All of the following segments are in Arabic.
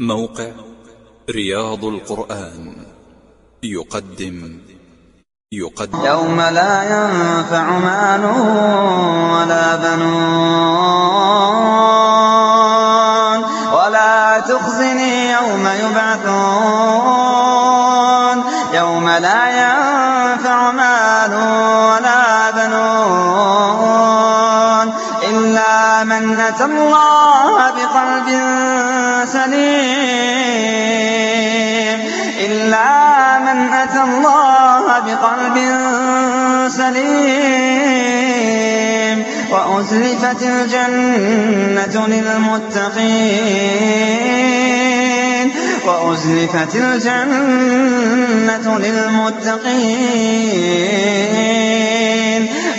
موقع رياض القرآن. يقدم. يقدم. يوم لا ينفع مال ولا بنون ولا تخزني يوم يبعثون. يوم لا ينفع إلا من أتى الله بقلب سليم إلا من أتى الله بقلب سليم وأزلفت الجنة للمتقين وأزلفت الجنة للمتقين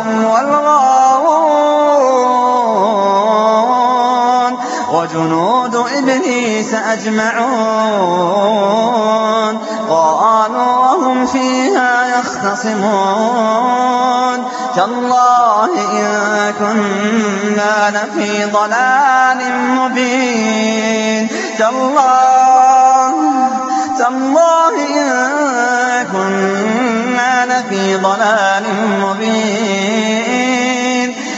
هم والغاوون وجنود إبليس أجمعون قالوا وهم فيها يختصمون تالله إن كنا لفي ضلال مبين تالله تالله إن كنا لفي ضلال مبين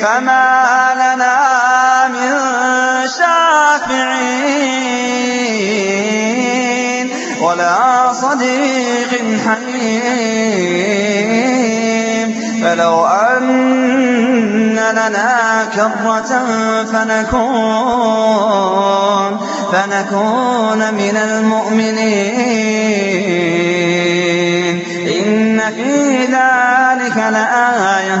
فما لنا من شافعين ولا صديق حميم فلو أن لنا كرة فنكون فنكون من المؤمنين إن في ذلك لآية